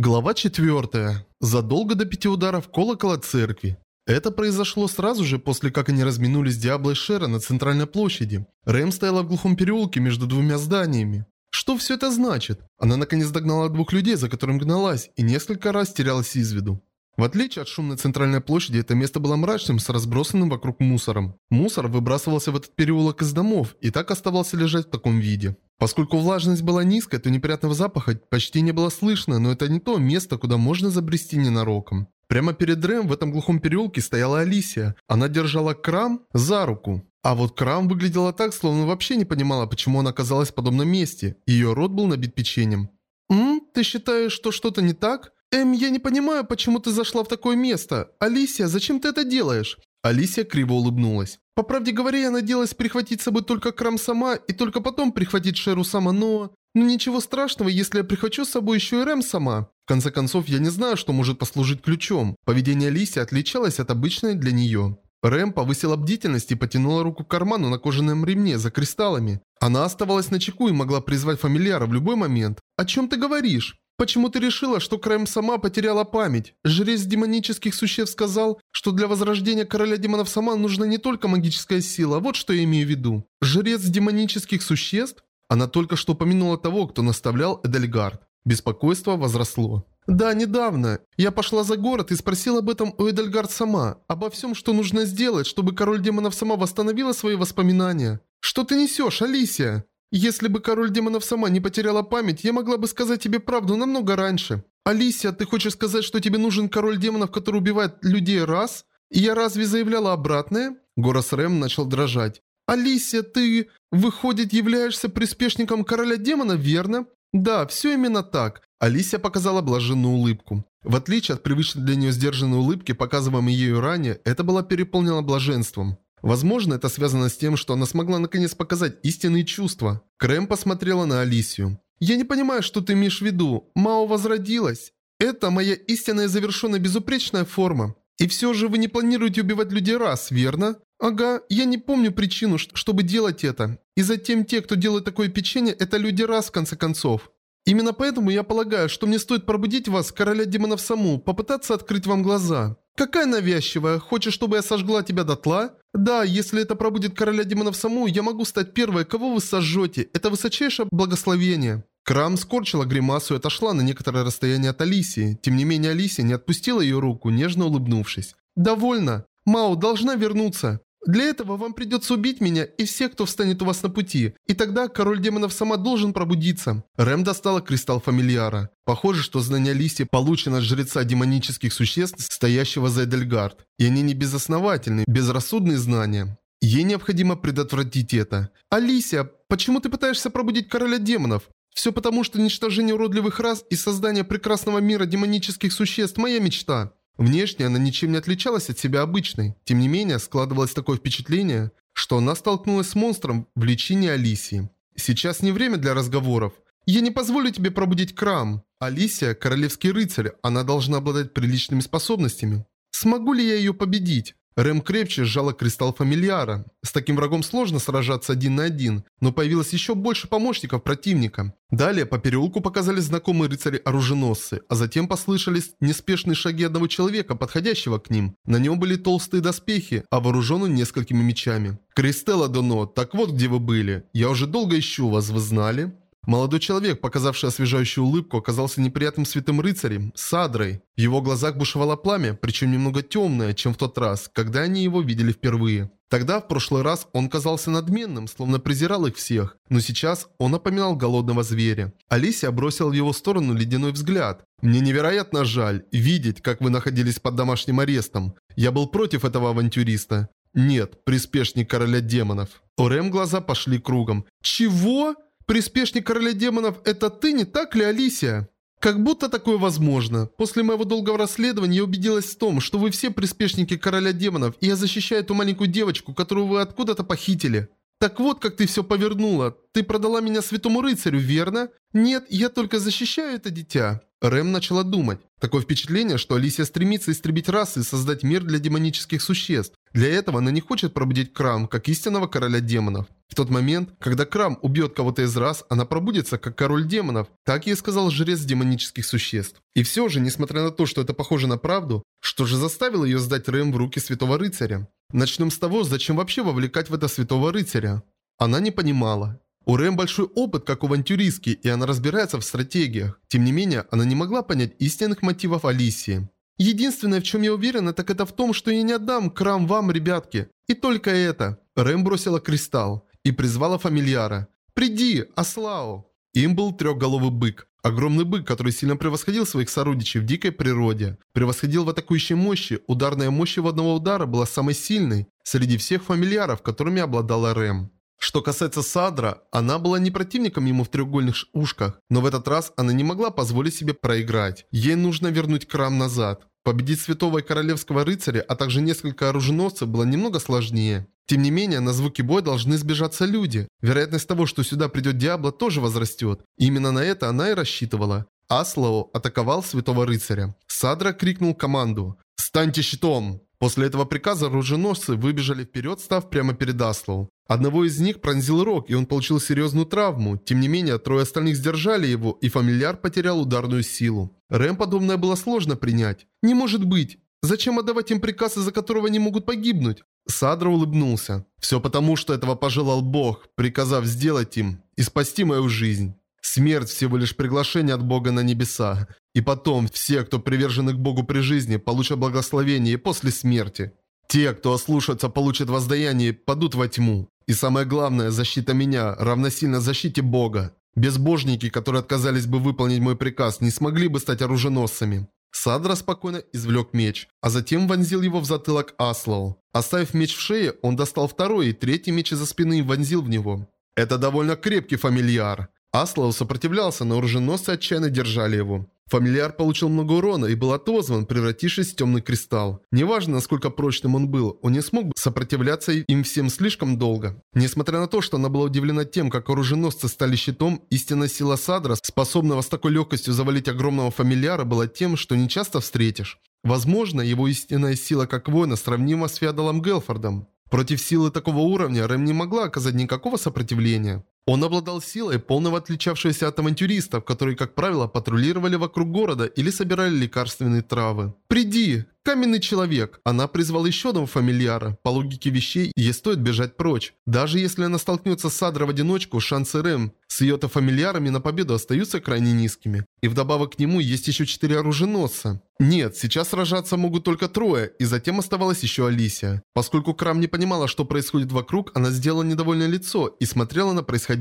Глава 4. Задолго до пяти ударов колокола церкви. Это произошло сразу же после как они разминулись с Диабло и Шера на центральной площади. Рэм стояла в глухом переулке между двумя зданиями. Что все это значит? Она наконец догнала двух людей, за которым гналась, и несколько раз терялась из виду. В отличие от шумной центральной площади, это место было мрачным с разбросанным вокруг мусором. Мусор выбрасывался в этот переулок из домов и так оставался лежать в таком виде. Поскольку влажность была низкой, то неприятного запаха почти не было слышно, но это не то место, куда можно забрести ненароком. Прямо перед Рэм в этом глухом переулке стояла Алисия. Она держала Крам за руку. А вот Крам выглядела так, словно вообще не понимала, почему она оказалась в подобном месте. Ее рот был набит печеньем. «М? Ты считаешь, что что-то не так?» «Эм, я не понимаю, почему ты зашла в такое место. Алисия, зачем ты это делаешь?» Алисия криво улыбнулась. По правде говоря, я надеялась прихватить с собой только Крам сама и только потом прихватить Шеру сама, но... Ну ничего страшного, если я прихвачу с собой еще и Рэм сама. В конце концов, я не знаю, что может послужить ключом. Поведение Алисии отличалось от обычной для нее. Рэм повысила бдительность и потянула руку к карману на кожаном ремне за кристаллами. Она оставалась на чеку и могла призвать фамильяра в любой момент. «О чем ты говоришь?» Почему ты решила, что Крайм сама потеряла память? Жрец демонических существ сказал, что для возрождения короля демонов сама нужна не только магическая сила, вот что я имею в виду. Жрец демонических существ? Она только что упомянула того, кто наставлял Эдельгард. Беспокойство возросло. Да, недавно. Я пошла за город и спросила об этом у Эдельгард сама. Обо всем, что нужно сделать, чтобы король демонов сама восстановила свои воспоминания. Что ты несешь, Алисия? Если бы король демонов сама не потеряла память, я могла бы сказать тебе правду намного раньше. Алисия, ты хочешь сказать, что тебе нужен король демонов, который убивает людей раз? И я разве заявляла обратное? Горос Рэм начал дрожать. Алисия, ты, выходит, являешься приспешником короля демона, верно? Да, все именно так. Алисия показала блаженную улыбку. В отличие от привычной для нее сдержанной улыбки, показываемой ею ранее, это была переполнена блаженством. Возможно, это связано с тем, что она смогла наконец показать истинные чувства. Крэм посмотрела на Алисию. «Я не понимаю, что ты имеешь в виду. Мао возродилась. Это моя истинная завершенная безупречная форма. И все же вы не планируете убивать людей раз, верно? Ага, я не помню причину, чтобы делать это. И затем те, кто делает такое печенье, это люди раз в конце концов. Именно поэтому я полагаю, что мне стоит пробудить вас, короля демонов саму, попытаться открыть вам глаза. Какая навязчивая, хочешь, чтобы я сожгла тебя дотла? Да, если это пробудет короля демонов саму, я могу стать первой, кого вы сожжете. Это высочайшее благословение. Крам скорчила гримасу и отошла на некоторое расстояние от Алисии. Тем не менее, Алисия не отпустила ее руку, нежно улыбнувшись. «Довольно. Мао должна вернуться. Для этого вам придется убить меня и всех, кто встанет у вас на пути. И тогда король демонов сама должен пробудиться. Рэм достала кристалл фамильяра. Похоже, что знание Лиси получено от жреца демонических существ, стоящего за Эдельгард. И они не безосновательны, безрассудные знания. Ей необходимо предотвратить это. «Алисия, почему ты пытаешься пробудить короля демонов? Все потому, что уничтожение уродливых рас и создание прекрасного мира демонических существ – моя мечта. Внешне она ничем не отличалась от себя обычной. Тем не менее, складывалось такое впечатление, что она столкнулась с монстром в личине Алисии. Сейчас не время для разговоров. Я не позволю тебе пробудить Крам. Алисия – королевский рыцарь, она должна обладать приличными способностями. Смогу ли я ее победить? Рэм крепче сжала кристалл фамильяра. С таким врагом сложно сражаться один на один, но появилось еще больше помощников противника. Далее по переулку показались знакомые рыцари-оруженосцы, а затем послышались неспешные шаги одного человека, подходящего к ним. На нем были толстые доспехи, а вооружен он несколькими мечами. «Кристелла Доно, так вот где вы были. Я уже долго ищу вас, вы знали?» Молодой человек, показавший освежающую улыбку, оказался неприятным святым рыцарем, Садрой. В его глазах бушевало пламя, причем немного темное, чем в тот раз, когда они его видели впервые. Тогда, в прошлый раз, он казался надменным, словно презирал их всех, но сейчас он напоминал голодного зверя. Алисия бросила в его сторону ледяной взгляд. «Мне невероятно жаль видеть, как вы находились под домашним арестом. Я был против этого авантюриста. Нет, приспешник короля демонов». У Рэм глаза пошли кругом. «Чего?» Приспешник короля демонов – это ты, не так ли, Алисия? Как будто такое возможно. После моего долгого расследования я убедилась в том, что вы все приспешники короля демонов, и я защищаю эту маленькую девочку, которую вы откуда-то похитили. Так вот, как ты все повернула. Ты продала меня святому рыцарю, верно? Нет, я только защищаю это дитя. Рэм начала думать. Такое впечатление, что Алисия стремится истребить расы и создать мир для демонических существ. Для этого она не хочет пробудить Крам, как истинного короля демонов. В тот момент, когда Крам убьет кого-то из раз, она пробудется как король демонов. Так ей сказал жрец демонических существ. И все же, несмотря на то, что это похоже на правду, что же заставило ее сдать Рэм в руки святого рыцаря? Начнем с того, зачем вообще вовлекать в это святого рыцаря? Она не понимала. У Рэм большой опыт как авантюристки, и она разбирается в стратегиях. Тем не менее, она не могла понять истинных мотивов Алисии. Единственное, в чем я уверена, так это в том, что я не отдам крам вам, ребятки. И только это. Рэм бросила кристалл и призвала фамильяра. «Приди, Аслау!» Им был трехголовый бык. Огромный бык, который сильно превосходил своих сородичей в дикой природе. Превосходил в атакующей мощи, ударная мощь его одного удара была самой сильной среди всех фамильяров, которыми обладала Рэм. Что касается Садра, она была не противником ему в треугольных ушках, но в этот раз она не могла позволить себе проиграть. Ей нужно вернуть крам назад. Победить святого и королевского рыцаря, а также несколько оруженосцев было немного сложнее. Тем не менее, на звуки боя должны сбежаться люди. Вероятность того, что сюда придет Диабло, тоже возрастет. И именно на это она и рассчитывала. Аслоу атаковал святого рыцаря. Садра крикнул команду «Станьте щитом!». После этого приказа оруженосцы выбежали вперед, став прямо перед Аслоу. Одного из них пронзил рог, и он получил серьезную травму. Тем не менее, трое остальных сдержали его, и фамильяр потерял ударную силу. Рэм подобное было сложно принять. «Не может быть! Зачем отдавать им приказ, из-за которого они могут погибнуть?» Садра улыбнулся. «Все потому, что этого пожелал Бог, приказав сделать им и спасти мою жизнь. Смерть всего лишь приглашение от Бога на небеса. И потом, все, кто привержены к Богу при жизни, получат благословение после смерти. Те, кто ослушается, получат воздаяние и падут во тьму. И самое главное, защита меня равносильно защите Бога. Безбожники, которые отказались бы выполнить мой приказ, не смогли бы стать оруженосцами. Садра спокойно извлек меч, а затем вонзил его в затылок Аслоу. Оставив меч в шее, он достал второй и третий меч из-за спины и вонзил в него. Это довольно крепкий фамильяр. Аслоу сопротивлялся, но оруженосцы отчаянно держали его. Фамильяр получил много урона и был отозван, превратившись в темный кристалл. Неважно, насколько прочным он был, он не смог сопротивляться им всем слишком долго. Несмотря на то, что она была удивлена тем, как оруженосцы стали щитом, истинная сила Садра, способного с такой легкостью завалить огромного фамильяра, была тем, что не часто встретишь. Возможно, его истинная сила как воина сравнима с Феодалом Гелфордом. Против силы такого уровня Рэм не могла оказать никакого сопротивления. Он обладал силой, полного отличавшейся от авантюристов, которые, как правило, патрулировали вокруг города или собирали лекарственные травы. «Приди! Каменный человек!» Она призвала еще одного фамильяра. По логике вещей, ей стоит бежать прочь. Даже если она столкнется с Садро в одиночку, шансы Рэм с ее-то фамильярами на победу остаются крайне низкими. И вдобавок к нему есть еще четыре оруженосца. Нет, сейчас сражаться могут только трое, и затем оставалась еще Алисия. Поскольку Крам не понимала, что происходит вокруг, она сделала недовольное лицо и смотрела на происходящее.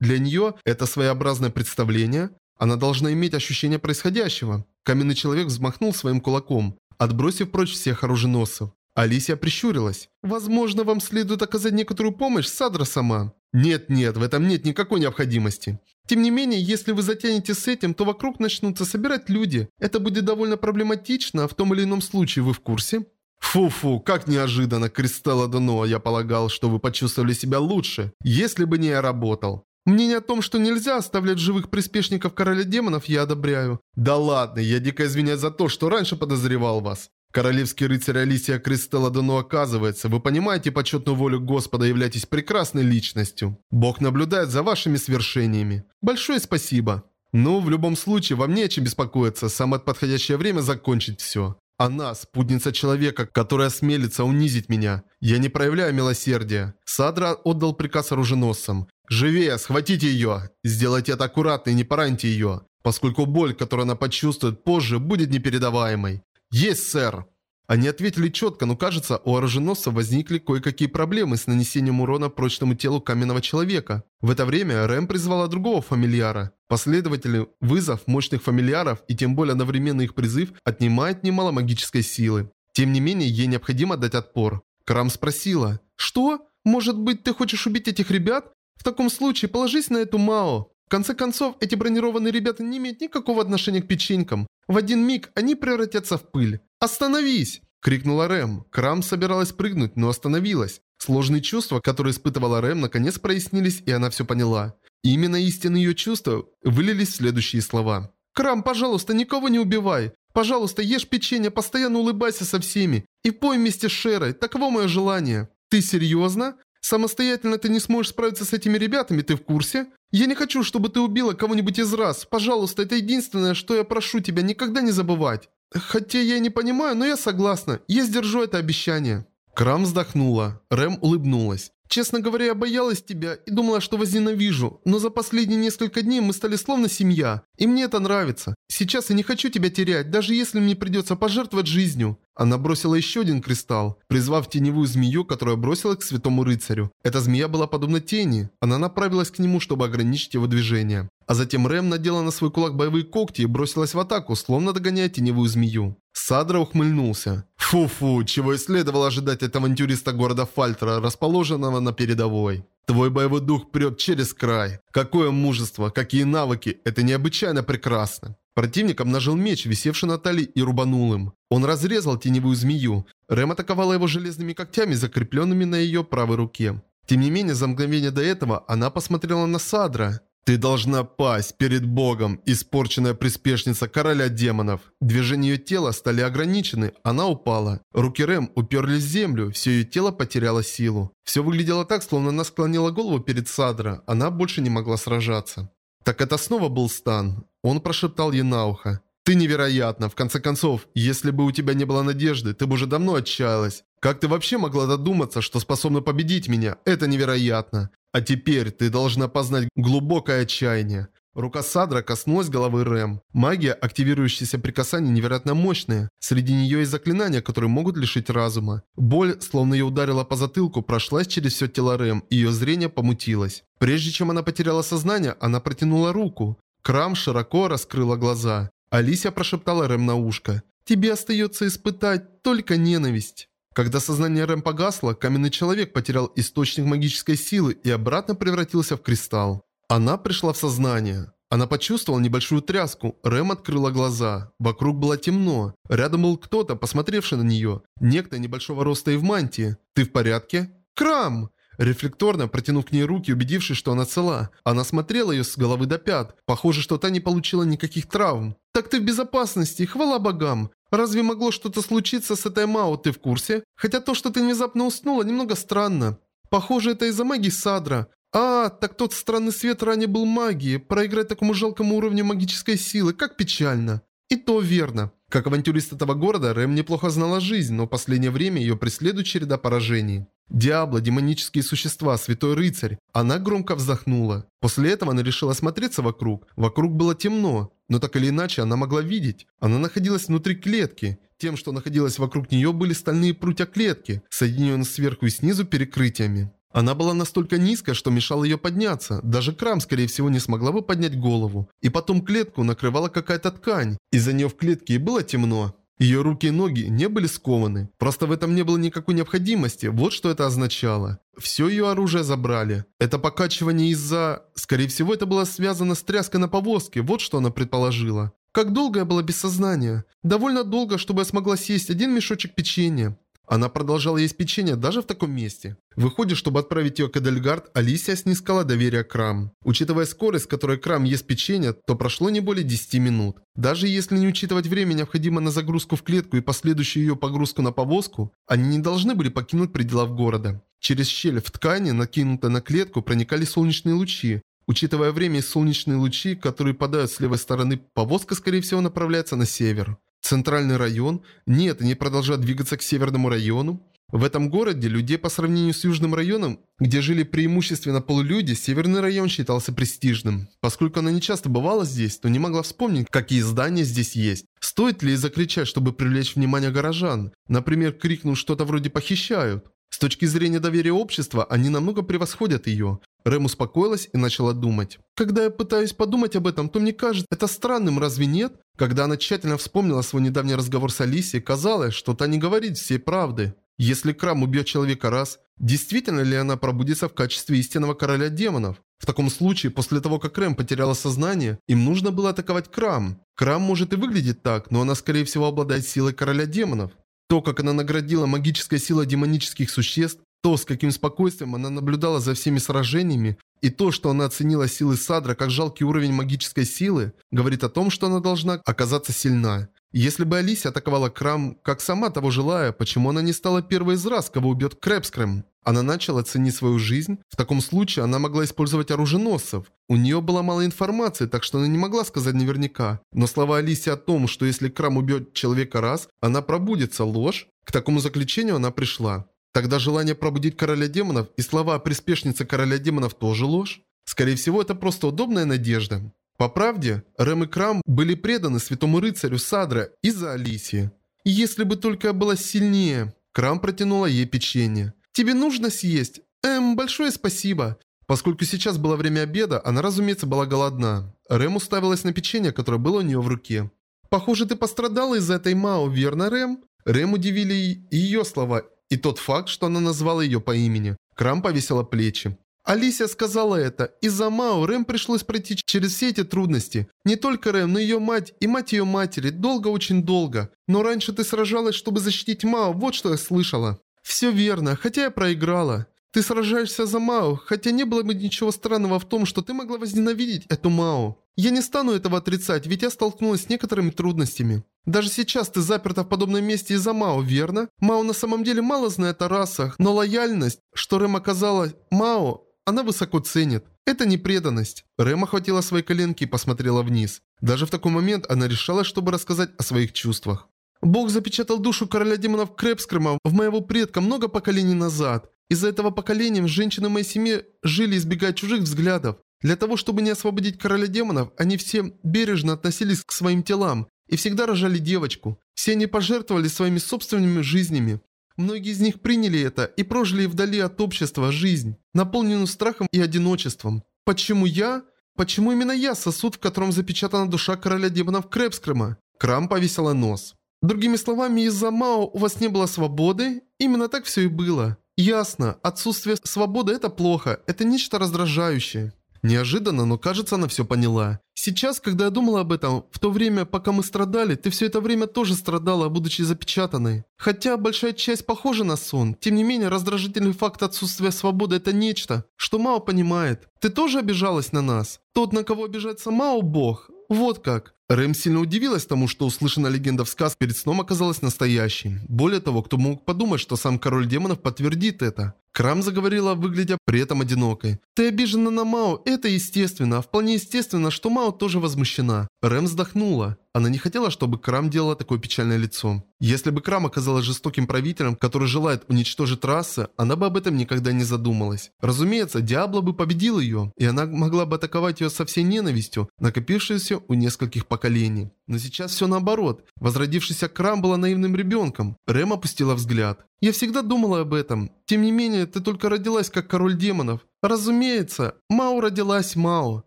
Для нее это своеобразное представление. Она должна иметь ощущение происходящего. Каменный человек взмахнул своим кулаком, отбросив прочь всех оруженосцев. Алисия прищурилась. «Возможно, вам следует оказать некоторую помощь, Садра сама». «Нет-нет, в этом нет никакой необходимости. Тем не менее, если вы затянете с этим, то вокруг начнутся собирать люди. Это будет довольно проблематично, а в том или ином случае вы в курсе?» Фу-фу, как неожиданно, Кристалла Дано, я полагал, что вы почувствовали себя лучше, если бы не я работал. Мнение о том, что нельзя оставлять живых приспешников короля демонов, я одобряю. Да ладно, я дико извиняюсь за то, что раньше подозревал вас. Королевский рыцарь Алисия Кристелла Дано оказывается, вы понимаете почетную волю Господа, являетесь прекрасной личностью. Бог наблюдает за вашими свершениями. Большое спасибо. Ну, в любом случае, вам не о чем беспокоиться, самое подходящее время закончить все. Она – спутница человека, которая осмелится унизить меня. Я не проявляю милосердия. Садра отдал приказ оруженосцам. «Живее, схватите ее! Сделайте это аккуратно и не пораньте ее, поскольку боль, которую она почувствует позже, будет непередаваемой». «Есть, сэр!» Они ответили четко, но кажется, у оруженосца возникли кое-какие проблемы с нанесением урона прочному телу каменного человека. В это время Рэм призвала другого фамильяра. Последовательный вызов мощных фамильяров и тем более одновременный их призыв отнимает немало магической силы. Тем не менее, ей необходимо дать отпор. Крам спросила, «Что? Может быть, ты хочешь убить этих ребят? В таком случае положись на эту Мао». В конце концов, эти бронированные ребята не имеют никакого отношения к печенькам. В один миг они превратятся в пыль. «Остановись!» – крикнула Рэм. Крам собиралась прыгнуть, но остановилась. Сложные чувства, которые испытывала Рэм, наконец прояснились, и она все поняла. И именно истинные ее чувства вылились в следующие слова. «Крам, пожалуйста, никого не убивай! Пожалуйста, ешь печенье, постоянно улыбайся со всеми. И пой вместе с Шерой, таково мое желание». «Ты серьезно?» Самостоятельно ты не сможешь справиться с этими ребятами, ты в курсе? Я не хочу, чтобы ты убила кого-нибудь из раз. Пожалуйста, это единственное, что я прошу тебя никогда не забывать. Хотя я не понимаю, но я согласна. Я сдержу это обещание». Крам вздохнула. Рэм улыбнулась. Честно говоря, я боялась тебя и думала, что возненавижу, но за последние несколько дней мы стали словно семья, и мне это нравится. Сейчас я не хочу тебя терять, даже если мне придется пожертвовать жизнью». Она бросила еще один кристалл, призвав теневую змею, которая бросила к святому рыцарю. Эта змея была подобна тени. Она направилась к нему, чтобы ограничить его движение. А затем Рэм надела на свой кулак боевые когти и бросилась в атаку, словно догоняя теневую змею. Садра ухмыльнулся. Фу-фу, чего и следовало ожидать от авантюриста города Фальтера, расположенного на передовой. Твой боевой дух прет через край. Какое мужество, какие навыки, это необычайно прекрасно. Противник обнажил меч, висевший на талии, и рубанул им. Он разрезал теневую змею. Рэм атаковала его железными когтями, закрепленными на ее правой руке. Тем не менее, за мгновение до этого она посмотрела на Садра. «Ты должна пасть перед Богом, испорченная приспешница короля демонов». Движения ее тела стали ограничены, она упала. Руки Рэм уперлись в землю, все ее тело потеряло силу. Все выглядело так, словно она склонила голову перед Садра, она больше не могла сражаться. Так это снова был Стан. Он прошептал ей на ухо. «Ты невероятна. В конце концов, если бы у тебя не было надежды, ты бы уже давно отчаялась. Как ты вообще могла додуматься, что способна победить меня? Это невероятно. А теперь ты должна познать глубокое отчаяние. Рука Садра коснулась головы Рэм. Магия, активирующаяся при касании, невероятно мощная. Среди нее есть заклинания, которые могут лишить разума. Боль, словно ее ударила по затылку, прошлась через все тело Рэм, и ее зрение помутилось. Прежде чем она потеряла сознание, она протянула руку. Крам широко раскрыла глаза. Алисия прошептала Рэм на ушко. «Тебе остается испытать только ненависть». Когда сознание Рэм погасло, каменный человек потерял источник магической силы и обратно превратился в кристалл. Она пришла в сознание. Она почувствовала небольшую тряску. Рэм открыла глаза. Вокруг было темно. Рядом был кто-то, посмотревший на нее. Некто небольшого роста и в мантии. «Ты в порядке?» «Крам!» Рефлекторно протянув к ней руки, убедившись, что она цела, она смотрела ее с головы до пят. Похоже, что та не получила никаких травм. «Так ты в безопасности, хвала богам! Разве могло что-то случиться с этой Мао, ты в курсе? Хотя то, что ты внезапно уснула, немного странно. Похоже, это из-за магии Садра. А, так тот странный свет ранее был магией. Проиграть такому жалкому уровню магической силы, как печально. И то верно. Как авантюрист этого города, Рэм неплохо знала жизнь, но в последнее время ее преследует череда поражений. Диабло, демонические существа, святой рыцарь. Она громко вздохнула. После этого она решила осмотреться вокруг. Вокруг было темно, но так или иначе она могла видеть. Она находилась внутри клетки. Тем, что находилось вокруг нее, были стальные прутья клетки, соединенные сверху и снизу перекрытиями. Она была настолько низкая, что мешала ее подняться. Даже Крам, скорее всего, не смогла бы поднять голову. И потом клетку накрывала какая-то ткань. Из-за нее в клетке и было темно. Ее руки и ноги не были скованы. Просто в этом не было никакой необходимости. Вот что это означало. Все ее оружие забрали. Это покачивание из-за... Скорее всего, это было связано с тряской на повозке. Вот что она предположила. Как долго я была без сознания? Довольно долго, чтобы я смогла съесть один мешочек печенья. Она продолжала есть печенье даже в таком месте. Выходит, чтобы отправить ее к Эдельгард, Алисия снискала доверие Крам. Учитывая скорость, с которой Крам ест печенье, то прошло не более 10 минут. Даже если не учитывать время, необходимое на загрузку в клетку и последующую ее погрузку на повозку, они не должны были покинуть пределов города. Через щель в ткани, накинутой на клетку, проникали солнечные лучи. Учитывая время и солнечные лучи, которые падают с левой стороны, повозка, скорее всего, направляется на север. Центральный район? Нет, они продолжают двигаться к северному району. В этом городе людей по сравнению с южным районом, где жили преимущественно полулюди, северный район считался престижным. Поскольку она не часто бывала здесь, то не могла вспомнить, какие здания здесь есть. Стоит ли закричать, чтобы привлечь внимание горожан? Например, крикнуть что-то вроде «похищают». С точки зрения доверия общества, они намного превосходят ее. Рэм успокоилась и начала думать. Когда я пытаюсь подумать об этом, то мне кажется, это странным, разве нет? Когда она тщательно вспомнила свой недавний разговор с Алисией, казалось, что та не говорит всей правды. Если Крам убьет человека раз, действительно ли она пробудится в качестве истинного короля демонов? В таком случае, после того, как Рэм потеряла сознание, им нужно было атаковать Крам. Крам может и выглядит так, но она скорее всего обладает силой короля демонов. То, как она наградила магической силой демонических существ, то, с каким спокойствием она наблюдала за всеми сражениями, и то, что она оценила силы Садра как жалкий уровень магической силы, говорит о том, что она должна оказаться сильна. Если бы Алисия атаковала Крам, как сама того желая, почему она не стала первой из раз, кого убьет Крэпскрэм? Она начала ценить свою жизнь. В таком случае она могла использовать оруженосцев. У нее было мало информации, так что она не могла сказать наверняка. Но слова Алиси о том, что если Крам убьет человека раз, она пробудится, ложь? К такому заключению она пришла. Тогда желание пробудить короля демонов и слова о приспешнице короля демонов тоже ложь? Скорее всего, это просто удобная надежда. По правде, Рэм и Крам были преданы святому рыцарю Садра из-за Алисии. И если бы только я была сильнее... Крам протянула ей печенье. «Тебе нужно съесть? Эм, большое спасибо». Поскольку сейчас было время обеда, она, разумеется, была голодна. Рэм уставилась на печенье, которое было у нее в руке. «Похоже, ты пострадала из-за этой Мао, верно, Рэм?» Рэм удивили ее слова, и тот факт, что она назвала ее по имени. Крам повесила плечи. Алисия сказала это. Из-за Мао Рэм пришлось пройти через все эти трудности. Не только Рэм, но и ее мать и мать ее матери. Долго, очень долго. Но раньше ты сражалась, чтобы защитить Мао, вот что я слышала. Все верно, хотя я проиграла. Ты сражаешься за Мао, хотя не было бы ничего странного в том, что ты могла возненавидеть эту Мао. Я не стану этого отрицать, ведь я столкнулась с некоторыми трудностями. Даже сейчас ты заперта в подобном месте из-за Мао, верно? Мао на самом деле мало знает о расах, но лояльность, что Рэм оказала Мао, она высоко ценит. Это не преданность. Рэм охватила свои коленки и посмотрела вниз. Даже в такой момент она решала, чтобы рассказать о своих чувствах. Бог запечатал душу короля демонов Крепскрыма в моего предка много поколений назад. Из-за этого поколения женщины моей семьи жили избегая чужих взглядов. Для того, чтобы не освободить короля демонов, они все бережно относились к своим телам и всегда рожали девочку. Все они пожертвовали своими собственными жизнями. Многие из них приняли это и прожили вдали от общества жизнь, наполненную страхом и одиночеством. Почему я? Почему именно я сосуд, в котором запечатана душа короля демонов Крепскрыма? Крам повесила нос. Другими словами, из-за Мао у вас не было свободы? Именно так все и было. Ясно, отсутствие свободы это плохо, это нечто раздражающее. Неожиданно, но кажется, она все поняла. Сейчас, когда я думала об этом, в то время, пока мы страдали, ты все это время тоже страдала, будучи запечатанной. Хотя большая часть похожа на сон, тем не менее раздражительный факт отсутствия свободы это нечто, что Мао понимает. Ты тоже обижалась на нас? Тот, на кого обижается Мао, бог. Вот как. Рэм сильно удивилась тому, что услышанная легенда в сказке перед сном оказалась настоящей. Более того, кто мог подумать, что сам король демонов подтвердит это. Крам заговорила, выглядя при этом одинокой. «Ты обижена на Мао, это естественно, а вполне естественно, что Мао тоже возмущена». Рэм вздохнула. Она не хотела, чтобы Крам делала такое печальное лицо. Если бы Крам оказалась жестоким правителем, который желает уничтожить расы, она бы об этом никогда не задумалась. Разумеется, Диабло бы победил ее, и она могла бы атаковать ее со всей ненавистью, накопившейся у нескольких поколений. Но сейчас все наоборот. Возродившийся Крам была наивным ребенком. Рэм опустила взгляд. «Я всегда думала об этом. Тем не менее, ты только родилась как король демонов. Разумеется, Мао родилась Мао.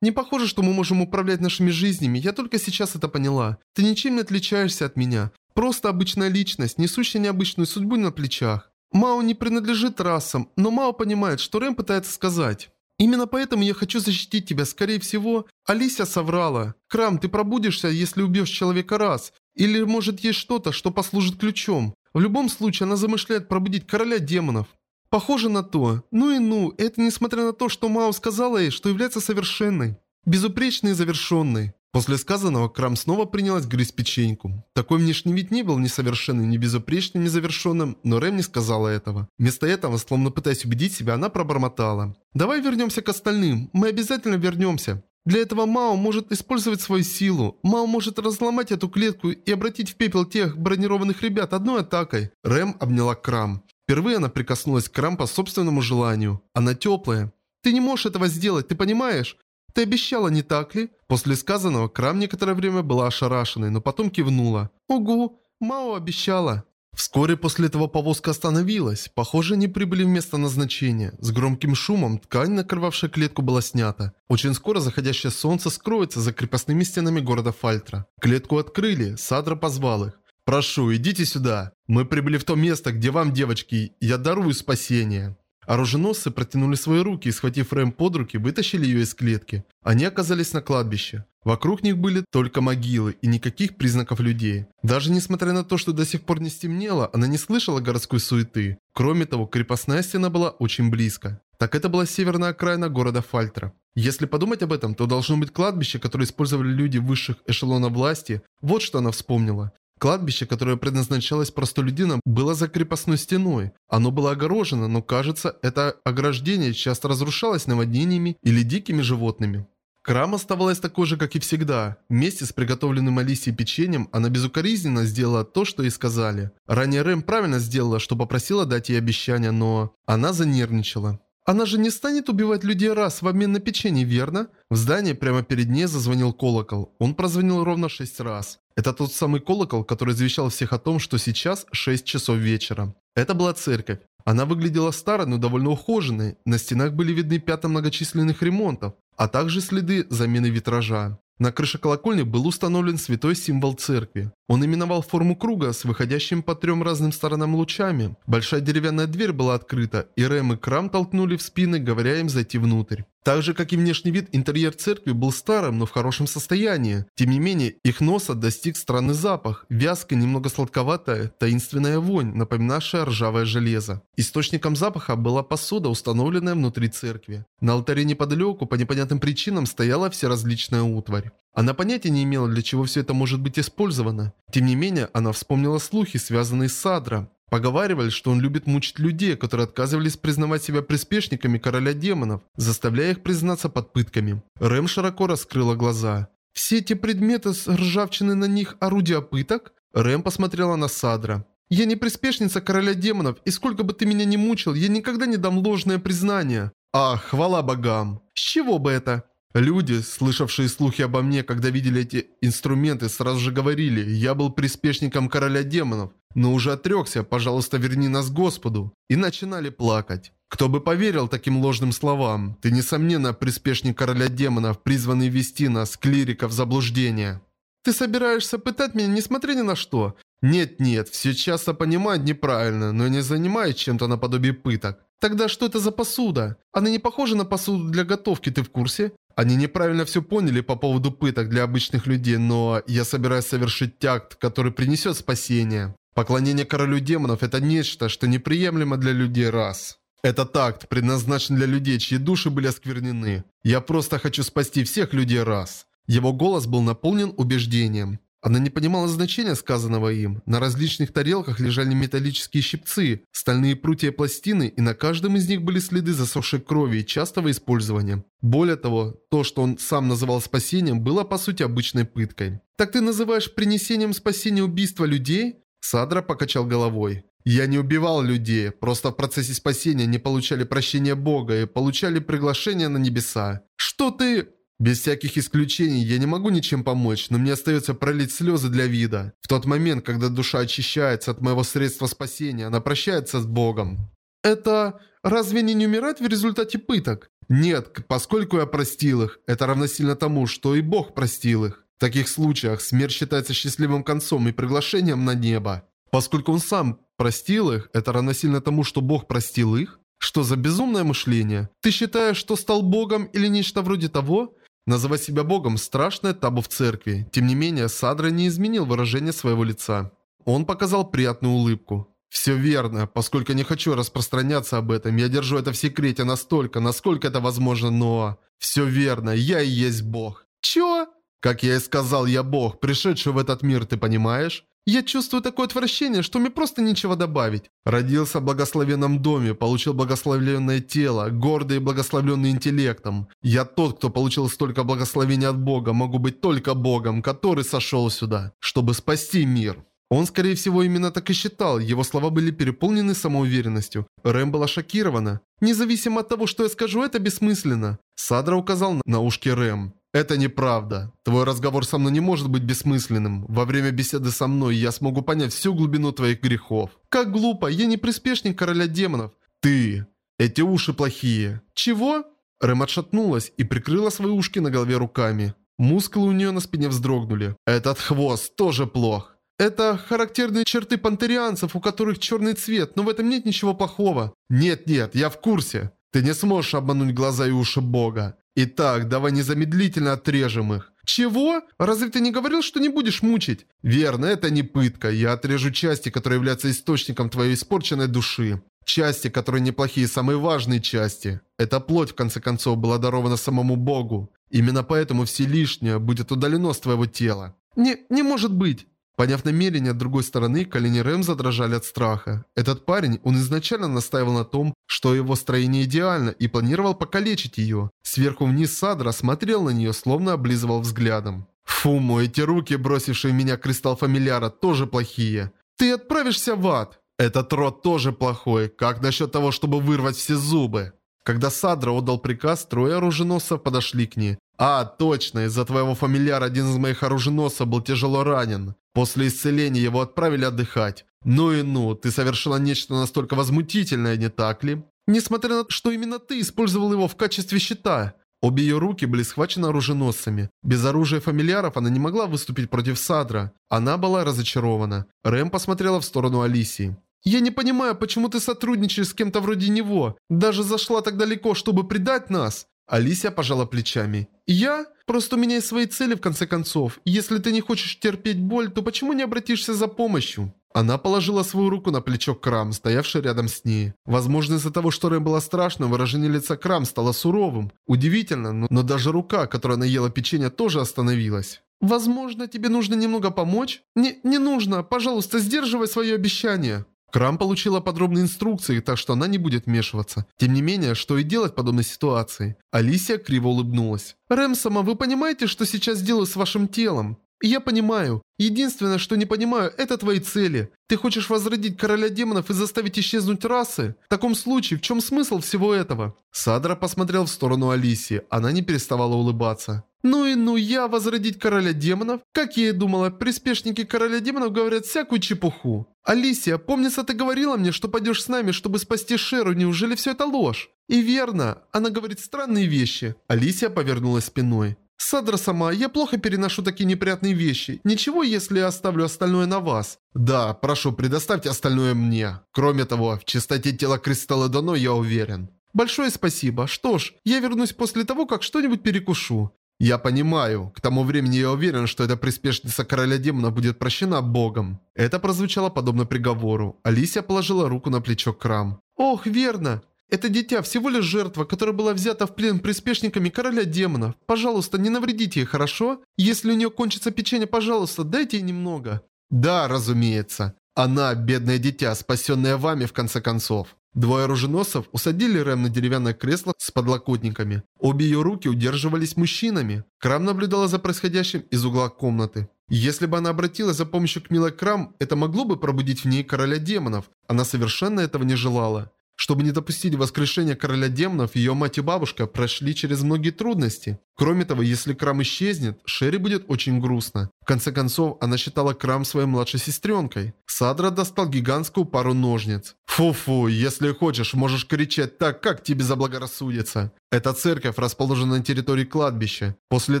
Не похоже, что мы можем управлять нашими жизнями, я только сейчас это поняла. Ты ничем не отличаешься от меня. Просто обычная личность, несущая необычную судьбу на плечах. Мао не принадлежит расам, но Мао понимает, что Рэм пытается сказать. Именно поэтому я хочу защитить тебя, скорее всего. Алисия соврала. Крам, ты пробудишься, если убьешь человека раз. Или может есть что-то, что послужит ключом. В любом случае, она замышляет пробудить короля демонов. Похоже на то. Ну и ну, это несмотря на то, что Мао сказала ей, что является совершенной. Безупречной и завершенной. После сказанного Крам снова принялась грызть печеньку. Такой внешний вид не был ни совершенным, ни безупречным, ни завершенным, но Рэм не сказала этого. Вместо этого, словно пытаясь убедить себя, она пробормотала. «Давай вернемся к остальным. Мы обязательно вернемся. Для этого Мао может использовать свою силу. Мао может разломать эту клетку и обратить в пепел тех бронированных ребят одной атакой. Рэм обняла Крам. Впервые она прикоснулась к Крам по собственному желанию. Она теплая. «Ты не можешь этого сделать, ты понимаешь? Ты обещала, не так ли?» После сказанного Крам некоторое время была ошарашенной, но потом кивнула. «Угу, Мао обещала». Вскоре после этого повозка остановилась. Похоже, они прибыли в место назначения. С громким шумом ткань, накрывавшая клетку, была снята. Очень скоро заходящее солнце скроется за крепостными стенами города Фальтра. Клетку открыли, Садра позвал их. «Прошу, идите сюда. Мы прибыли в то место, где вам, девочки, я дарую спасение». Оруженосцы протянули свои руки и, схватив Рэм под руки, вытащили ее из клетки. Они оказались на кладбище. Вокруг них были только могилы и никаких признаков людей. Даже несмотря на то, что до сих пор не стемнело, она не слышала городской суеты. Кроме того, крепостная стена была очень близко. Так это была северная окраина города Фальтра. Если подумать об этом, то должно быть кладбище, которое использовали люди высших эшелонов власти. Вот что она вспомнила. Кладбище, которое предназначалось простолюдинам, было за крепостной стеной. Оно было огорожено, но кажется, это ограждение часто разрушалось наводнениями или дикими животными. Крам оставалась такой же, как и всегда. Вместе с приготовленным Алисией печеньем она безукоризненно сделала то, что ей сказали. Ранее Рэм правильно сделала, что попросила дать ей обещание, но она занервничала. Она же не станет убивать людей раз в обмен на печенье, верно? В здании прямо перед ней зазвонил колокол. Он прозвонил ровно шесть раз. Это тот самый колокол, который извещал всех о том, что сейчас 6 часов вечера. Это была церковь. Она выглядела старой, но довольно ухоженной. На стенах были видны пятна многочисленных ремонтов, а также следы замены витража. На крыше колокольни был установлен святой символ церкви. Он именовал форму круга с выходящим по трем разным сторонам лучами. Большая деревянная дверь была открыта, и Рэм и Крам толкнули в спины, говоря им зайти внутрь. Так же, как и внешний вид, интерьер церкви был старым, но в хорошем состоянии. Тем не менее, их носа достиг странный запах, вязкая, немного сладковатая, таинственная вонь, напоминавшая ржавое железо. Источником запаха была посуда, установленная внутри церкви. На алтаре неподалеку, по непонятным причинам, стояла всеразличная утварь. Она понятия не имела, для чего все это может быть использовано. Тем не менее, она вспомнила слухи, связанные с Садра. Поговаривали, что он любит мучить людей, которые отказывались признавать себя приспешниками короля демонов, заставляя их признаться под пытками. Рэм широко раскрыла глаза. «Все эти предметы с ржавчиной на них орудия пыток?» Рэм посмотрела на Садра. «Я не приспешница короля демонов, и сколько бы ты меня ни мучил, я никогда не дам ложное признание». «Ах, хвала богам!» «С чего бы это?» Люди, слышавшие слухи обо мне, когда видели эти инструменты, сразу же говорили, я был приспешником короля демонов, но уже отрекся, пожалуйста, верни нас Господу, и начинали плакать. Кто бы поверил таким ложным словам? Ты, несомненно, приспешник короля демонов, призванный вести нас, клириков, в заблуждение. Ты собираешься пытать меня, несмотря ни на что? Нет-нет, все часто понимают неправильно, но не занимают чем-то наподобие пыток. Тогда что это за посуда? Она не похожа на посуду для готовки, ты в курсе? Они неправильно все поняли по поводу пыток для обычных людей, но я собираюсь совершить акт, который принесет спасение. Поклонение королю демонов – это нечто, что неприемлемо для людей раз. Этот акт предназначен для людей, чьи души были осквернены. Я просто хочу спасти всех людей раз. Его голос был наполнен убеждением. Она не понимала значения сказанного им. На различных тарелках лежали металлические щипцы, стальные прутья пластины, и на каждом из них были следы засохшей крови и частого использования. Более того, то, что он сам называл спасением, было по сути обычной пыткой. «Так ты называешь принесением спасения убийства людей?» Садра покачал головой. «Я не убивал людей, просто в процессе спасения не получали прощения Бога и получали приглашение на небеса». «Что ты...» Без всяких исключений я не могу ничем помочь, но мне остается пролить слезы для вида. В тот момент, когда душа очищается от моего средства спасения, она прощается с Богом. Это... разве они не умирают в результате пыток? Нет, поскольку я простил их, это равносильно тому, что и Бог простил их. В таких случаях смерть считается счастливым концом и приглашением на небо. Поскольку он сам простил их, это равносильно тому, что Бог простил их? Что за безумное мышление? Ты считаешь, что стал Богом или нечто вроде того? Называть себя богом – страшное табу в церкви. Тем не менее, Садра не изменил выражение своего лица. Он показал приятную улыбку. «Все верно. Поскольку не хочу распространяться об этом, я держу это в секрете настолько, насколько это возможно, но... Все верно. Я и есть бог». «Чё?» «Как я и сказал, я бог, пришедший в этот мир, ты понимаешь?» Я чувствую такое отвращение, что мне просто нечего добавить. Родился в благословенном доме, получил благословенное тело, гордый и благословленный интеллектом. Я тот, кто получил столько благословений от Бога, могу быть только Богом, который сошел сюда, чтобы спасти мир. Он, скорее всего, именно так и считал, его слова были переполнены самоуверенностью. Рэм была шокирована. «Независимо от того, что я скажу, это бессмысленно». Садра указал на ушки Рэм. Это неправда. Твой разговор со мной не может быть бессмысленным. Во время беседы со мной я смогу понять всю глубину твоих грехов. Как глупо, я не приспешник короля демонов. Ты. Эти уши плохие. Чего? Рэм отшатнулась и прикрыла свои ушки на голове руками. Мускулы у нее на спине вздрогнули. Этот хвост тоже плох. Это характерные черты пантерианцев, у которых черный цвет, но в этом нет ничего плохого. Нет-нет, я в курсе. Ты не сможешь обмануть глаза и уши Бога. Итак, давай незамедлительно отрежем их. Чего? Разве ты не говорил, что не будешь мучить? Верно, это не пытка. Я отрежу части, которые являются источником твоей испорченной души. Части, которые неплохие, самые важные части. Эта плоть, в конце концов, была дарована самому Богу. Именно поэтому все лишнее будет удалено с твоего тела. Не, не может быть. Поняв намерение другой стороны, колени Рэм задрожали от страха. Этот парень, он изначально настаивал на том, что его строение идеально и планировал покалечить ее. Сверху вниз Садра смотрел на нее, словно облизывал взглядом. Фу, эти руки, бросившие меня кристалл фамильяра, тоже плохие. Ты отправишься в ад. Этот рот тоже плохой. Как насчет того, чтобы вырвать все зубы? Когда Садра отдал приказ, трое оруженосцев подошли к ней. «А, точно, из-за твоего фамильяра один из моих оруженосцев был тяжело ранен. После исцеления его отправили отдыхать. Ну и ну, ты совершила нечто настолько возмутительное, не так ли? Несмотря на то, что именно ты использовал его в качестве щита». Обе ее руки были схвачены оруженосцами. Без оружия фамильяров она не могла выступить против Садра. Она была разочарована. Рэм посмотрела в сторону Алисии. «Я не понимаю, почему ты сотрудничаешь с кем-то вроде него? Даже зашла так далеко, чтобы предать нас?» Алисия пожала плечами. «Я? Просто у меня есть свои цели в конце концов. Если ты не хочешь терпеть боль, то почему не обратишься за помощью?» Она положила свою руку на плечо Крам, стоявший рядом с ней. Возможно, из-за того, что Рэм была страшна, выражение лица Крам стало суровым. Удивительно, но, но даже рука, которая наела печенье, тоже остановилась. «Возможно, тебе нужно немного помочь?» «Не, не нужно. Пожалуйста, сдерживай свое обещание». Крам получила подробные инструкции, так что она не будет вмешиваться. Тем не менее, что и делать в подобной ситуации? Алисия криво улыбнулась. «Рэм сама, вы понимаете, что сейчас делаю с вашим телом?» «Я понимаю. Единственное, что не понимаю, это твои цели. Ты хочешь возродить короля демонов и заставить исчезнуть расы? В таком случае, в чем смысл всего этого?» Садра посмотрел в сторону Алисии. Она не переставала улыбаться. «Ну и ну я возродить короля демонов? Как я и думала, приспешники короля демонов говорят всякую чепуху. Алисия, помнится, ты говорила мне, что пойдешь с нами, чтобы спасти Шеру, неужели все это ложь?» «И верно, она говорит странные вещи». Алисия повернулась спиной. «Садра сама, я плохо переношу такие неприятные вещи. Ничего, если я оставлю остальное на вас?» «Да, прошу, предоставьте остальное мне. Кроме того, в чистоте тела Кристалла Дано я уверен». «Большое спасибо. Что ж, я вернусь после того, как что-нибудь перекушу. Я понимаю. К тому времени я уверен, что эта приспешница короля демона будет прощена Богом. Это прозвучало подобно приговору. Алисия положила руку на плечо Крам. Ох, верно. Это дитя всего лишь жертва, которая была взята в плен приспешниками короля демонов. Пожалуйста, не навредите ей, хорошо? Если у нее кончится печенье, пожалуйста, дайте ей немного. Да, разумеется. Она, бедное дитя, спасенное вами в конце концов. Двое оруженосцев усадили Рэм на деревянное кресло с подлокотниками. Обе ее руки удерживались мужчинами. Крам наблюдала за происходящим из угла комнаты. Если бы она обратилась за помощью к милой Крам, это могло бы пробудить в ней короля демонов. Она совершенно этого не желала. Чтобы не допустить воскрешения короля демонов, ее мать и бабушка прошли через многие трудности. Кроме того, если Крам исчезнет, Шерри будет очень грустно. В конце концов, она считала Крам своей младшей сестренкой. Садра достал гигантскую пару ножниц. «Фу-фу, если хочешь, можешь кричать так, как тебе заблагорассудится». Эта церковь расположена на территории кладбища. После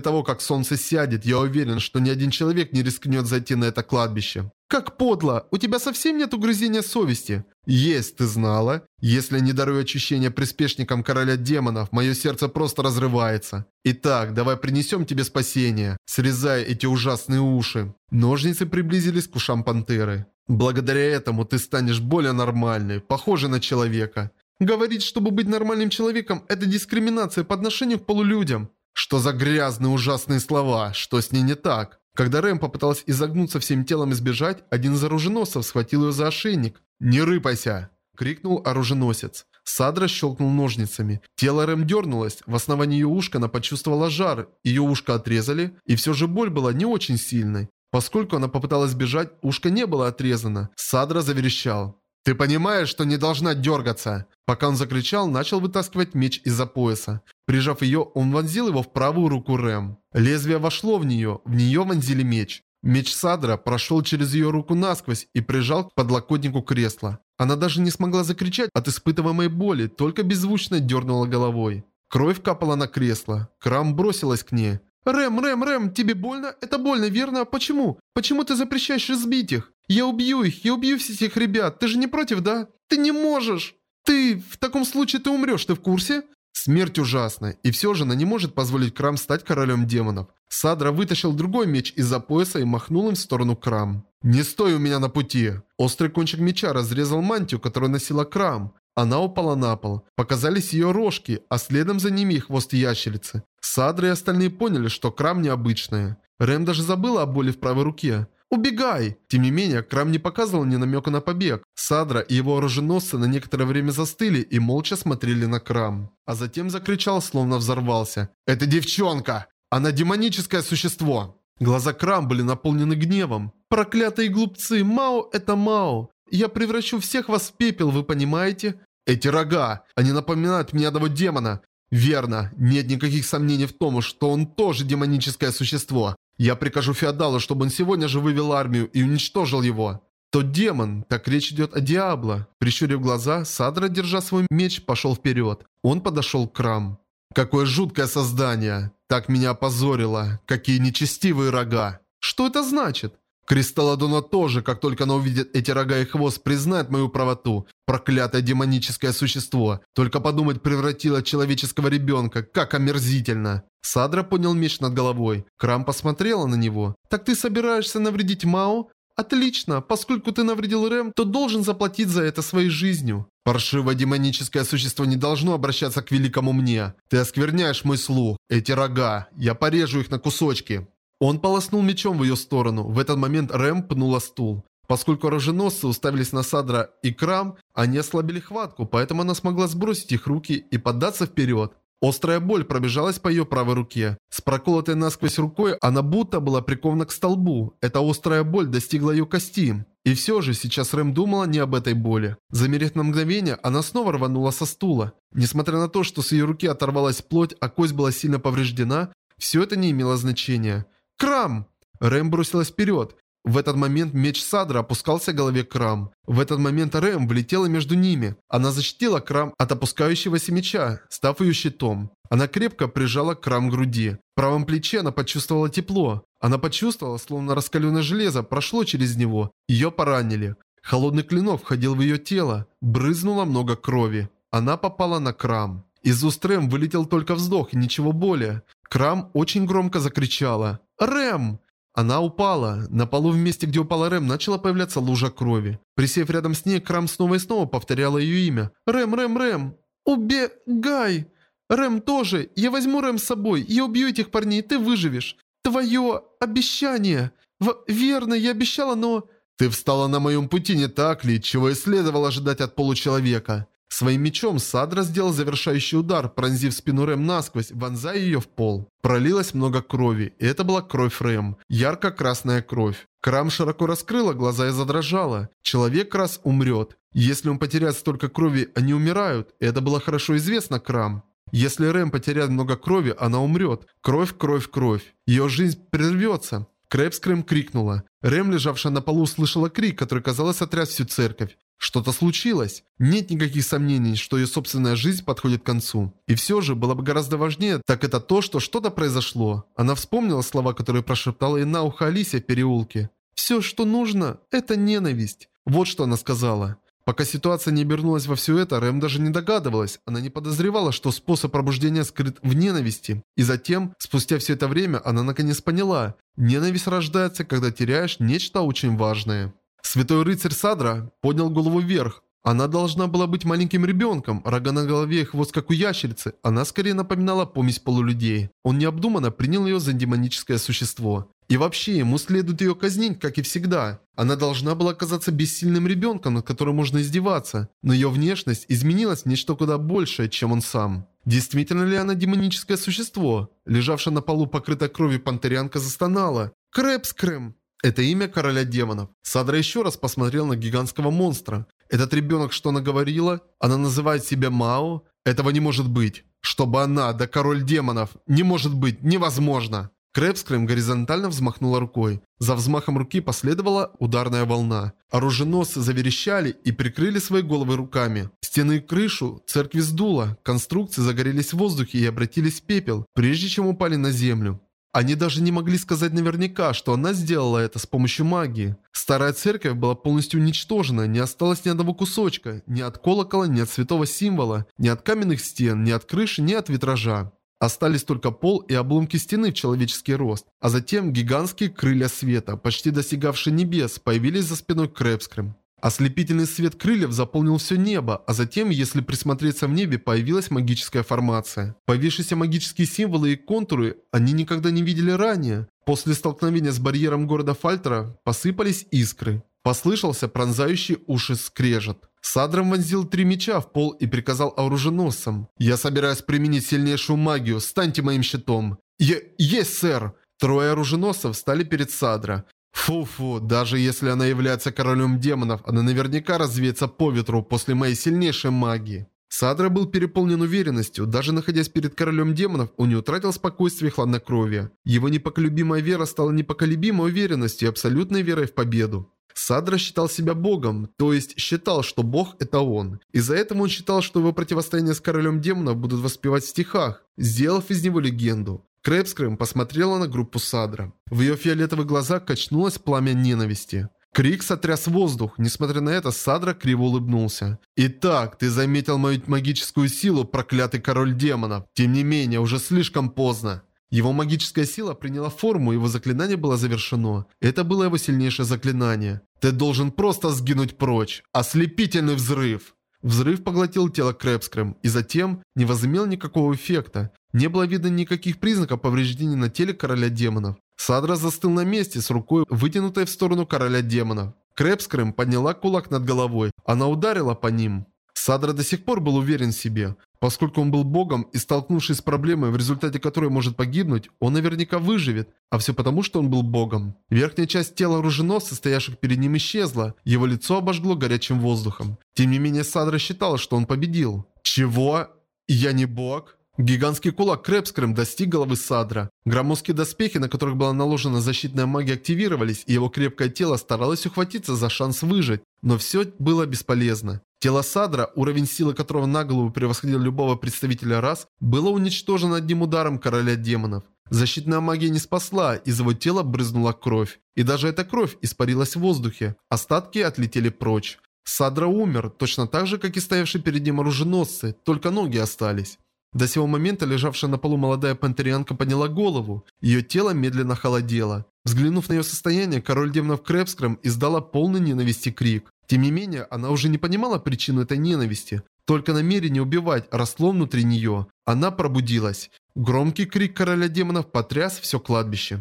того, как солнце сядет, я уверен, что ни один человек не рискнет зайти на это кладбище. «Как подло! У тебя совсем нет угрызения совести?» «Есть, ты знала? Если не дарую очищения приспешникам короля демонов, мое сердце просто разрывается. Итак, давай принесем тебе спасение, срезая эти ужасные уши». Ножницы приблизились к ушам пантеры. «Благодаря этому ты станешь более нормальной, похожей на человека. Говорить, чтобы быть нормальным человеком, это дискриминация по отношению к полулюдям. Что за грязные ужасные слова? Что с ней не так? Когда Рэм попыталась изогнуться всем телом и сбежать, один из оруженосцев схватил ее за ошейник. «Не рыпайся!» – крикнул оруженосец. Садра щелкнул ножницами. Тело Рэм дернулось, в основании ее ушка она почувствовала жар, ее ушко отрезали, и все же боль была не очень сильной. Поскольку она попыталась бежать, ушко не было отрезано. Садра заверещал. «Ты понимаешь, что не должна дергаться?» Пока он закричал, начал вытаскивать меч из-за пояса. Прижав ее, он вонзил его в правую руку Рэм. Лезвие вошло в нее, в нее вонзили меч. Меч Садра прошел через ее руку насквозь и прижал к подлокотнику кресла. Она даже не смогла закричать от испытываемой боли, только беззвучно дернула головой. Кровь капала на кресло. Крам бросилась к ней. «Рэм, Рэм, Рэм, тебе больно? Это больно, верно? Почему? Почему ты запрещаешь избить их? Я убью их, я убью всех этих ребят. Ты же не против, да? Ты не можешь! Ты... В таком случае ты умрешь, ты в курсе?» Смерть ужасна, и все же она не может позволить Крам стать королем демонов. Садра вытащил другой меч из-за пояса и махнул им в сторону Крам. «Не стой у меня на пути!» Острый кончик меча разрезал мантию, которую носила Крам. Она упала на пол. Показались ее рожки, а следом за ними и хвост ящерицы. Садра и остальные поняли, что Крам необычная. Рэм даже забыла о боли в правой руке. Убегай!» Тем не менее, Крам не показывал ни намека на побег. Садра и его оруженосцы на некоторое время застыли и молча смотрели на Крам. А затем закричал, словно взорвался. «Это девчонка! Она демоническое существо!» Глаза Крам были наполнены гневом. «Проклятые глупцы! Мао – это Мао! Я превращу всех вас в пепел, вы понимаете? Эти рога! Они напоминают мне одного демона! Верно, нет никаких сомнений в том, что он тоже демоническое существо. Я прикажу Феодалу, чтобы он сегодня же вывел армию и уничтожил его. Тот демон, так речь идет о Диабло. Прищурив глаза, Садра, держа свой меч, пошел вперед. Он подошел к Крам. Какое жуткое создание! Так меня опозорило! Какие нечестивые рога! Что это значит? Кристалладона тоже, как только она увидит эти рога и хвост, признает мою правоту. Проклятое демоническое существо. Только подумать превратило человеческого ребенка. Как омерзительно. Садра поднял меч над головой. Крам посмотрела на него. «Так ты собираешься навредить Мао?» «Отлично. Поскольку ты навредил Рэм, то должен заплатить за это своей жизнью». «Паршивое демоническое существо не должно обращаться к великому мне. Ты оскверняешь мой слух. Эти рога. Я порежу их на кусочки». Он полоснул мечом в ее сторону. В этот момент Рэм пнула стул. Поскольку оруженосцы уставились на Садра и Крам, они ослабили хватку, поэтому она смогла сбросить их руки и поддаться вперед. Острая боль пробежалась по ее правой руке. С проколотой насквозь рукой она будто была прикована к столбу. Эта острая боль достигла ее кости. И все же сейчас Рэм думала не об этой боли. Замерев на мгновение, она снова рванула со стула. Несмотря на то, что с ее руки оторвалась плоть, а кость была сильно повреждена, все это не имело значения. Крам!» Рэм бросилась вперед. В этот момент меч Садра опускался к голове Крам. В этот момент Рэм влетела между ними. Она защитила Крам от опускающегося меча, став ее щитом. Она крепко прижала Крам к груди. В правом плече она почувствовала тепло. Она почувствовала, словно раскаленное железо прошло через него. Ее поранили. Холодный клинок входил в ее тело. Брызнуло много крови. Она попала на Крам. Из уст Рэм вылетел только вздох и ничего более. Крам очень громко закричала. «Рэм!» Она упала. На полу в месте, где упала Рэм, начала появляться лужа крови. Присев рядом с ней, Крам снова и снова повторяла ее имя. «Рэм, Рэм, Рэм! Убегай! Рэм тоже! Я возьму Рэм с собой! Я убью этих парней, ты выживешь! Твое обещание! В... Верно, я обещала, но...» «Ты встала на моем пути, не так ли? Чего и следовало ожидать от получеловека?» Своим мечом Садра сделал завершающий удар, пронзив спину Рэм насквозь, вонзая ее в пол. Пролилось много крови, и это была кровь Рэм. Ярко-красная кровь. Крам широко раскрыла глаза и задрожала. Человек раз умрет. Если он потеряет столько крови, они умирают. Это было хорошо известно Крам. Если Рэм потеряет много крови, она умрет. Кровь, кровь, кровь. Ее жизнь прервется. Крэпскрэм крикнула. Рэм, лежавшая на полу, услышала крик, который, казалось, отряс всю церковь. Что-то случилось. Нет никаких сомнений, что ее собственная жизнь подходит к концу. И все же, было бы гораздо важнее, так это то, что что-то произошло. Она вспомнила слова, которые прошептала ей на ухо Алисия в переулке. «Все, что нужно, это ненависть». Вот что она сказала. Пока ситуация не обернулась во все это, Рэм даже не догадывалась. Она не подозревала, что способ пробуждения скрыт в ненависти. И затем, спустя все это время, она наконец поняла. Ненависть рождается, когда теряешь нечто очень важное. Святой рыцарь Садра поднял голову вверх. Она должна была быть маленьким ребенком, рога на голове и хвост как у ящерицы. Она скорее напоминала помесь полулюдей. Он необдуманно принял ее за демоническое существо. И вообще, ему следует ее казнить, как и всегда. Она должна была оказаться бессильным ребенком, над которым можно издеваться. Но ее внешность изменилась в нечто куда большее, чем он сам. Действительно ли она демоническое существо? Лежавшая на полу покрытая кровью пантерянка застонала. «Крэпскрэм!» Это имя короля демонов. Садра еще раз посмотрел на гигантского монстра. Этот ребенок, что она говорила? Она называет себя Мао? Этого не может быть. Чтобы она, да король демонов. Не может быть, невозможно. Крэпскрэм горизонтально взмахнула рукой. За взмахом руки последовала ударная волна. Оруженосцы заверещали и прикрыли свои головы руками. Стены и крышу церкви сдуло, конструкции загорелись в воздухе и обратились в пепел, прежде чем упали на землю. Они даже не могли сказать наверняка, что она сделала это с помощью магии. Старая церковь была полностью уничтожена, не осталось ни одного кусочка, ни от колокола, ни от святого символа, ни от каменных стен, ни от крыши, ни от витража. Остались только пол и обломки стены в человеческий рост. А затем гигантские крылья света, почти достигавшие небес, появились за спиной Крэпскрым. Ослепительный свет крыльев заполнил все небо, а затем, если присмотреться в небе, появилась магическая формация. Появившиеся магические символы и контуры они никогда не видели ранее. После столкновения с барьером города Фальтера посыпались искры. Послышался пронзающий уши скрежет. Садром вонзил три меча в пол и приказал оруженосцам. «Я собираюсь применить сильнейшую магию, станьте моим щитом!» «Е есть, сэр!» Трое оруженосцев встали перед Садра. Фу-фу, даже если она является королем демонов, она наверняка развеется по ветру после моей сильнейшей магии. Садра был переполнен уверенностью, даже находясь перед королем демонов, он не утратил спокойствие и хладнокровия. Его непоколебимая вера стала непоколебимой уверенностью и абсолютной верой в победу. Садра считал себя богом, то есть считал, что бог это он. Из-за этого он считал, что его противостояние с королем демонов будут воспевать в стихах, сделав из него легенду. Крэпскрэм посмотрела на группу Садра. В ее фиолетовых глазах качнулось пламя ненависти. Крик сотряс воздух. Несмотря на это, Садра криво улыбнулся. «Итак, ты заметил мою магическую силу, проклятый король демонов. Тем не менее, уже слишком поздно». Его магическая сила приняла форму, его заклинание было завершено. Это было его сильнейшее заклинание. «Ты должен просто сгинуть прочь! Ослепительный взрыв!» Взрыв поглотил тело Крэпскрэм и затем не возымел никакого эффекта. Не было видно никаких признаков повреждений на теле короля демонов. Садра застыл на месте с рукой, вытянутой в сторону короля демонов. Крэпскрэм подняла кулак над головой. Она ударила по ним. Садра до сих пор был уверен в себе. Поскольку он был богом и столкнувшись с проблемой, в результате которой может погибнуть, он наверняка выживет. А все потому, что он был богом. Верхняя часть тела оруженосца, стоявших перед ним, исчезла. Его лицо обожгло горячим воздухом. Тем не менее, Садра считал, что он победил. «Чего? Я не бог?» Гигантский кулак Крэпскрэм достиг головы Садра. Громоздкие доспехи, на которых была наложена защитная магия, активировались, и его крепкое тело старалось ухватиться за шанс выжить. Но все было бесполезно. Тело Садра, уровень силы которого на голову превосходил любого представителя рас, было уничтожено одним ударом короля демонов. Защитная магия не спасла, из его тела брызнула кровь. И даже эта кровь испарилась в воздухе. Остатки отлетели прочь. Садра умер, точно так же, как и стоявшие перед ним оруженосцы, только ноги остались. До сего момента лежавшая на полу молодая пантерианка подняла голову. Ее тело медленно холодело. Взглянув на ее состояние, король демонов Крэпскрэм издала полный ненависти крик. Тем не менее, она уже не понимала причину этой ненависти. Только намерение убивать росло внутри нее. Она пробудилась. Громкий крик короля демонов потряс все кладбище.